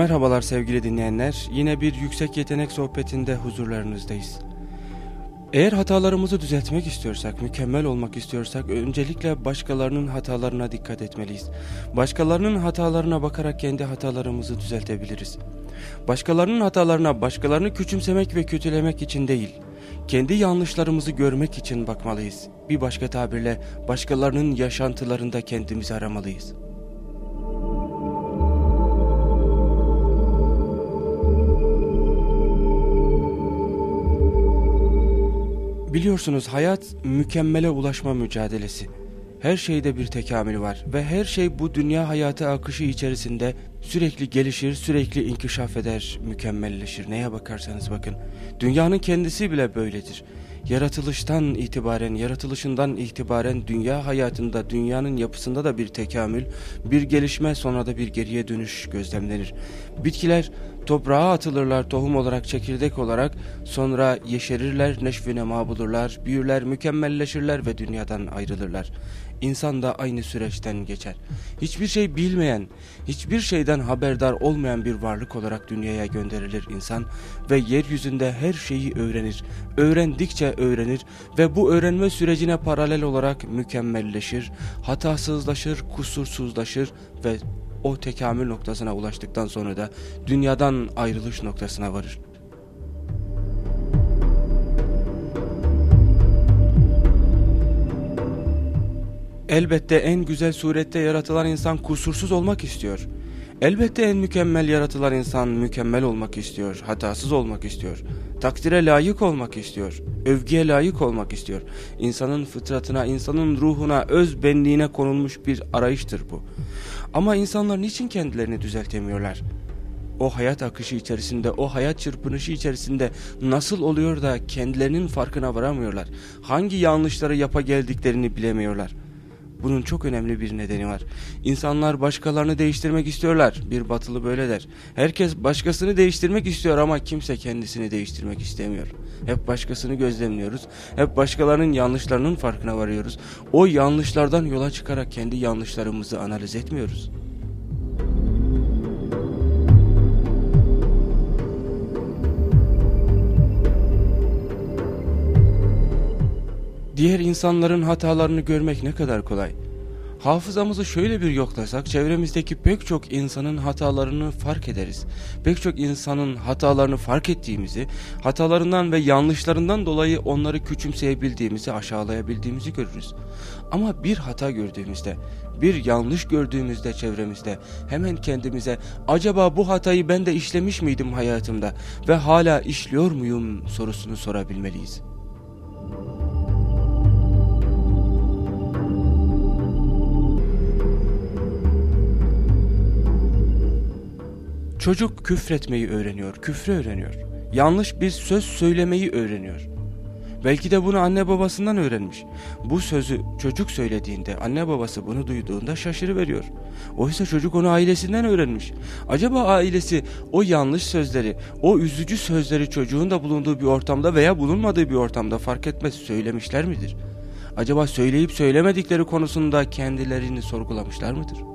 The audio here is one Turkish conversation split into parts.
Merhabalar sevgili dinleyenler. Yine bir yüksek yetenek sohbetinde huzurlarınızdayız. Eğer hatalarımızı düzeltmek istiyorsak, mükemmel olmak istiyorsak öncelikle başkalarının hatalarına dikkat etmeliyiz. Başkalarının hatalarına bakarak kendi hatalarımızı düzeltebiliriz. Başkalarının hatalarına başkalarını küçümsemek ve kötülemek için değil, kendi yanlışlarımızı görmek için bakmalıyız. Bir başka tabirle başkalarının yaşantılarında kendimizi aramalıyız. Biliyorsunuz hayat mükemmele ulaşma mücadelesi. Her şeyde bir tekamül var ve her şey bu dünya hayatı akışı içerisinde sürekli gelişir, sürekli inkişaf eder, mükemmelleşir. Neye bakarsanız bakın. Dünyanın kendisi bile böyledir. Yaratılıştan itibaren, yaratılışından itibaren dünya hayatında, dünyanın yapısında da bir tekamül, bir gelişme sonra da bir geriye dönüş gözlemlenir. Bitkiler toprağa atılırlar tohum olarak, çekirdek olarak, sonra yeşerirler, neşvi nema bulurlar, büyürler, mükemmelleşirler ve dünyadan ayrılırlar. İnsan da aynı süreçten geçer. Hiçbir şey bilmeyen, hiçbir şeyden haberdar olmayan bir varlık olarak dünyaya gönderilir insan ve yeryüzünde her şeyi öğrenir. Öğrendikçe öğrenir ve bu öğrenme sürecine paralel olarak mükemmelleşir, hatasızlaşır, kusursuzlaşır ve o tekamül noktasına ulaştıktan sonra da dünyadan ayrılış noktasına varır. Elbette en güzel surette yaratılan insan kusursuz olmak istiyor. Elbette en mükemmel yaratılan insan mükemmel olmak istiyor, hatasız olmak istiyor. Takdire layık olmak istiyor, övgüye layık olmak istiyor. İnsanın fıtratına, insanın ruhuna, öz benliğine konulmuş bir arayıştır bu. Ama insanlar niçin kendilerini düzeltemiyorlar? O hayat akışı içerisinde, o hayat çırpınışı içerisinde nasıl oluyor da kendilerinin farkına varamıyorlar? Hangi yanlışları yapa geldiklerini bilemiyorlar? Bunun çok önemli bir nedeni var. İnsanlar başkalarını değiştirmek istiyorlar. Bir batılı böyle der. Herkes başkasını değiştirmek istiyor ama kimse kendisini değiştirmek istemiyor. Hep başkasını gözlemliyoruz. Hep başkalarının yanlışlarının farkına varıyoruz. O yanlışlardan yola çıkarak kendi yanlışlarımızı analiz etmiyoruz. Diğer insanların hatalarını görmek ne kadar kolay. Hafızamızı şöyle bir yoklasak çevremizdeki pek çok insanın hatalarını fark ederiz. Pek çok insanın hatalarını fark ettiğimizi, hatalarından ve yanlışlarından dolayı onları küçümseyebildiğimizi, aşağılayabildiğimizi görürüz. Ama bir hata gördüğümüzde, bir yanlış gördüğümüzde çevremizde hemen kendimize acaba bu hatayı ben de işlemiş miydim hayatımda ve hala işliyor muyum sorusunu sorabilmeliyiz. Çocuk küfretmeyi öğreniyor, küfrü öğreniyor. Yanlış bir söz söylemeyi öğreniyor. Belki de bunu anne babasından öğrenmiş. Bu sözü çocuk söylediğinde anne babası bunu duyduğunda şaşırıveriyor. Oysa çocuk onu ailesinden öğrenmiş. Acaba ailesi o yanlış sözleri, o üzücü sözleri çocuğun da bulunduğu bir ortamda veya bulunmadığı bir ortamda fark etmez söylemişler midir? Acaba söyleyip söylemedikleri konusunda kendilerini sorgulamışlar mıdır?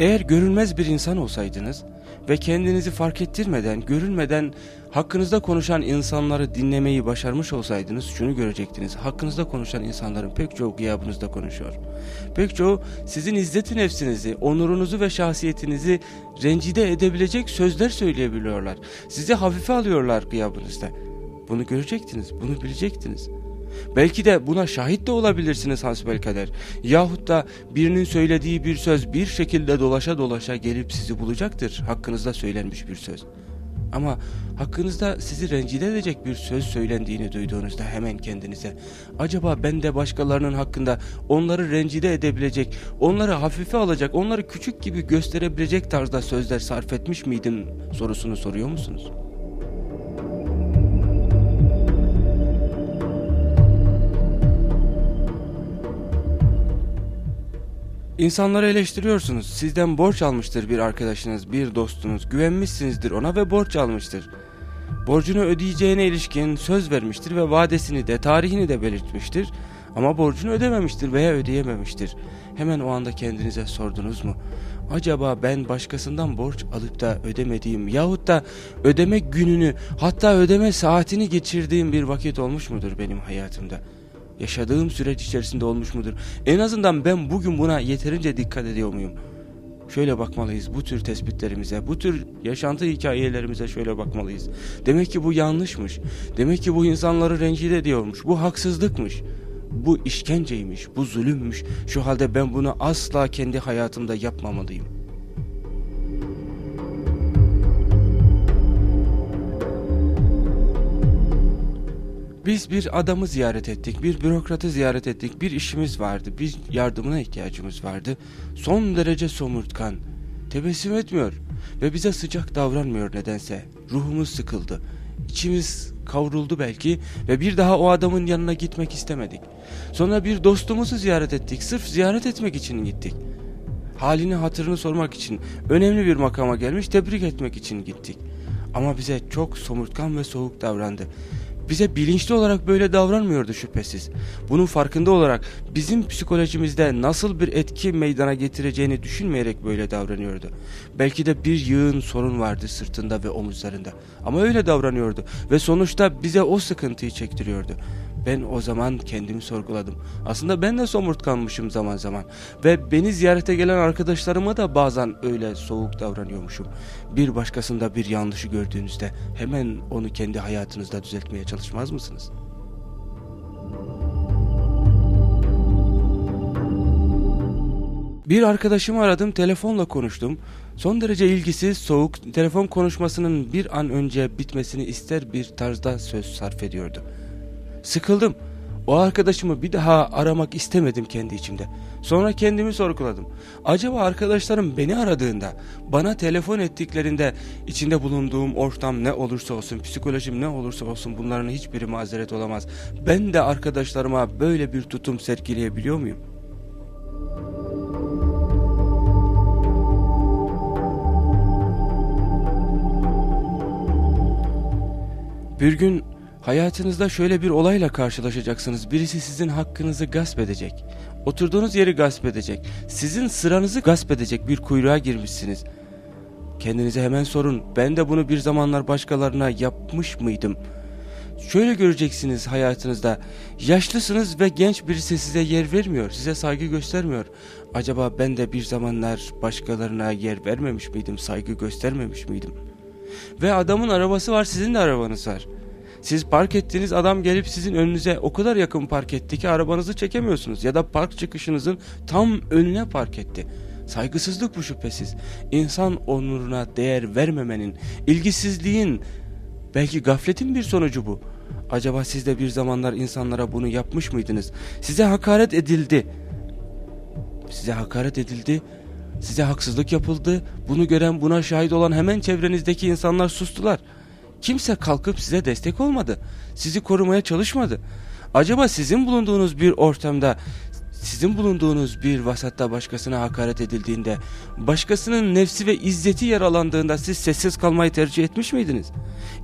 Eğer görünmez bir insan olsaydınız ve kendinizi fark ettirmeden, görünmeden hakkınızda konuşan insanları dinlemeyi başarmış olsaydınız şunu görecektiniz. Hakkınızda konuşan insanların pek çoğu gıyabınızda konuşuyor. Pek çoğu sizin izzeti nefsinizi, onurunuzu ve şahsiyetinizi rencide edebilecek sözler söyleyebiliyorlar. Sizi hafife alıyorlar gıyabınızda. Bunu görecektiniz, bunu bilecektiniz. Belki de buna şahit de olabilirsiniz hasbelkader. Yahut da birinin söylediği bir söz bir şekilde dolaşa dolaşa gelip sizi bulacaktır. Hakkınızda söylenmiş bir söz. Ama hakkınızda sizi rencide edecek bir söz söylendiğini duyduğunuzda hemen kendinize acaba ben de başkalarının hakkında onları rencide edebilecek, onları hafife alacak, onları küçük gibi gösterebilecek tarzda sözler sarf etmiş miydim sorusunu soruyor musunuz? İnsanları eleştiriyorsunuz. Sizden borç almıştır bir arkadaşınız, bir dostunuz. Güvenmişsinizdir ona ve borç almıştır. Borcunu ödeyeceğine ilişkin söz vermiştir ve vadesini de tarihini de belirtmiştir. Ama borcunu ödememiştir veya ödeyememiştir. Hemen o anda kendinize sordunuz mu? Acaba ben başkasından borç alıp da ödemediğim yahut da ödeme gününü hatta ödeme saatini geçirdiğim bir vakit olmuş mudur benim hayatımda? Yaşadığım süreç içerisinde olmuş mudur? En azından ben bugün buna yeterince dikkat ediyor muyum? Şöyle bakmalıyız bu tür tespitlerimize, bu tür yaşantı hikayelerimize şöyle bakmalıyız. Demek ki bu yanlışmış. Demek ki bu insanları rencide ediyormuş. Bu haksızlıkmış. Bu işkenceymiş, bu zulümmüş. Şu halde ben bunu asla kendi hayatımda yapmamalıyım. Biz bir adamı ziyaret ettik, bir bürokratı ziyaret ettik, bir işimiz vardı, bir yardımına ihtiyacımız vardı. Son derece somurtkan, tebessüm etmiyor ve bize sıcak davranmıyor nedense. Ruhumuz sıkıldı, içimiz kavruldu belki ve bir daha o adamın yanına gitmek istemedik. Sonra bir dostumuzu ziyaret ettik, sırf ziyaret etmek için gittik. Halini hatırını sormak için, önemli bir makama gelmiş tebrik etmek için gittik. Ama bize çok somurtkan ve soğuk davrandı bize bilinçli olarak böyle davranmıyordu şüphesiz. Bunun farkında olarak bizim psikolojimizde nasıl bir etki meydana getireceğini düşünmeyerek böyle davranıyordu. Belki de bir yığın sorun vardı sırtında ve omuzlarında. Ama öyle davranıyordu ve sonuçta bize o sıkıntıyı çektiriyordu. Ben o zaman kendimi sorguladım. Aslında ben de somurtkanmışım zaman zaman. Ve beni ziyarete gelen arkadaşlarıma da bazen öyle soğuk davranıyormuşum. Bir başkasında bir yanlışı gördüğünüzde hemen onu kendi hayatınızda düzeltmeye çalışmaz mısınız? Bir arkadaşımı aradım, telefonla konuştum. Son derece ilgisiz, soğuk, telefon konuşmasının bir an önce bitmesini ister bir tarzda söz sarf ediyordu. Sıkıldım. O arkadaşımı bir daha aramak istemedim kendi içimde. Sonra kendimi sorguladım. Acaba arkadaşlarım beni aradığında, bana telefon ettiklerinde içinde bulunduğum ortam ne olursa olsun, psikolojim ne olursa olsun bunların hiçbiri mazeret olamaz. Ben de arkadaşlarıma böyle bir tutum sergileyebiliyor muyum? Bir gün Hayatınızda şöyle bir olayla karşılaşacaksınız. Birisi sizin hakkınızı gasp edecek. Oturduğunuz yeri gasp edecek. Sizin sıranızı gasp edecek bir kuyruğa girmişsiniz. Kendinize hemen sorun. Ben de bunu bir zamanlar başkalarına yapmış mıydım? Şöyle göreceksiniz hayatınızda. Yaşlısınız ve genç birisi size yer vermiyor. Size saygı göstermiyor. Acaba ben de bir zamanlar başkalarına yer vermemiş miydim? Saygı göstermemiş miydim? Ve adamın arabası var sizin de arabanız var. Siz park ettiğiniz adam gelip sizin önünüze o kadar yakın park etti ki arabanızı çekemiyorsunuz. Ya da park çıkışınızın tam önüne park etti. Saygısızlık bu şüphesiz. İnsan onuruna değer vermemenin, ilgisizliğin, belki gafletin bir sonucu bu. Acaba siz de bir zamanlar insanlara bunu yapmış mıydınız? Size hakaret edildi. Size hakaret edildi. Size haksızlık yapıldı. Bunu gören, buna şahit olan hemen çevrenizdeki insanlar sustular. Kimse kalkıp size destek olmadı. Sizi korumaya çalışmadı. Acaba sizin bulunduğunuz bir ortamda, sizin bulunduğunuz bir vasatta başkasına hakaret edildiğinde, başkasının nefsi ve izzeti yaralandığında siz sessiz kalmayı tercih etmiş miydiniz?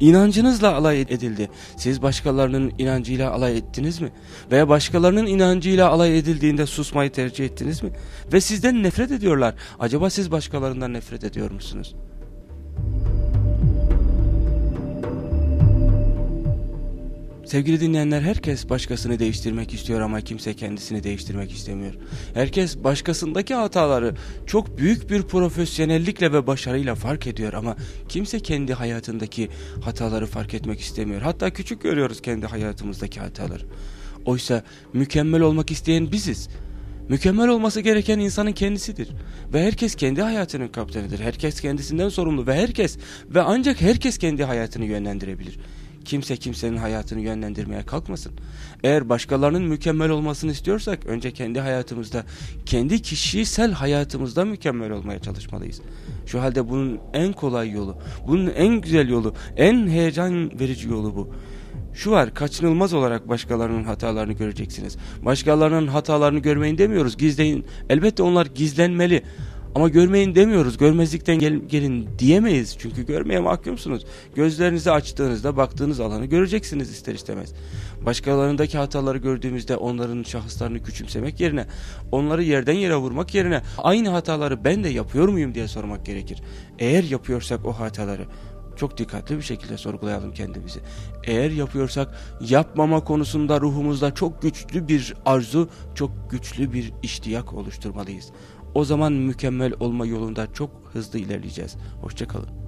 İnancınızla alay edildi. Siz başkalarının inancıyla alay ettiniz mi? Veya başkalarının inancıyla alay edildiğinde susmayı tercih ettiniz mi? Ve sizden nefret ediyorlar. Acaba siz başkalarından nefret ediyor musunuz? Sevgili dinleyenler herkes başkasını değiştirmek istiyor ama kimse kendisini değiştirmek istemiyor. Herkes başkasındaki hataları çok büyük bir profesyonellikle ve başarıyla fark ediyor ama kimse kendi hayatındaki hataları fark etmek istemiyor. Hatta küçük görüyoruz kendi hayatımızdaki hataları. Oysa mükemmel olmak isteyen biziz. Mükemmel olması gereken insanın kendisidir. Ve herkes kendi hayatının kaptanıdır. Herkes kendisinden sorumlu ve herkes ve ancak herkes kendi hayatını yönlendirebilir. Kimse kimsenin hayatını yönlendirmeye kalkmasın. Eğer başkalarının mükemmel olmasını istiyorsak önce kendi hayatımızda, kendi kişisel hayatımızda mükemmel olmaya çalışmalıyız. Şu halde bunun en kolay yolu, bunun en güzel yolu, en heyecan verici yolu bu. Şu var kaçınılmaz olarak başkalarının hatalarını göreceksiniz. Başkalarının hatalarını görmeyin demiyoruz gizleyin. Elbette onlar gizlenmeli. Ama görmeyin demiyoruz. Görmezlikten gel, gelin diyemeyiz. Çünkü görmeye mahkumsunuz. Gözlerinizi açtığınızda baktığınız alanı göreceksiniz ister istemez. Başkalarındaki hataları gördüğümüzde onların şahıslarını küçümsemek yerine, onları yerden yere vurmak yerine aynı hataları ben de yapıyor muyum diye sormak gerekir. Eğer yapıyorsak o hataları çok dikkatli bir şekilde sorgulayalım kendimizi. Eğer yapıyorsak yapmama konusunda ruhumuzda çok güçlü bir arzu, çok güçlü bir iştiyak oluşturmalıyız. O zaman mükemmel olma yolunda çok hızlı ilerleyeceğiz. Hoşçakalın.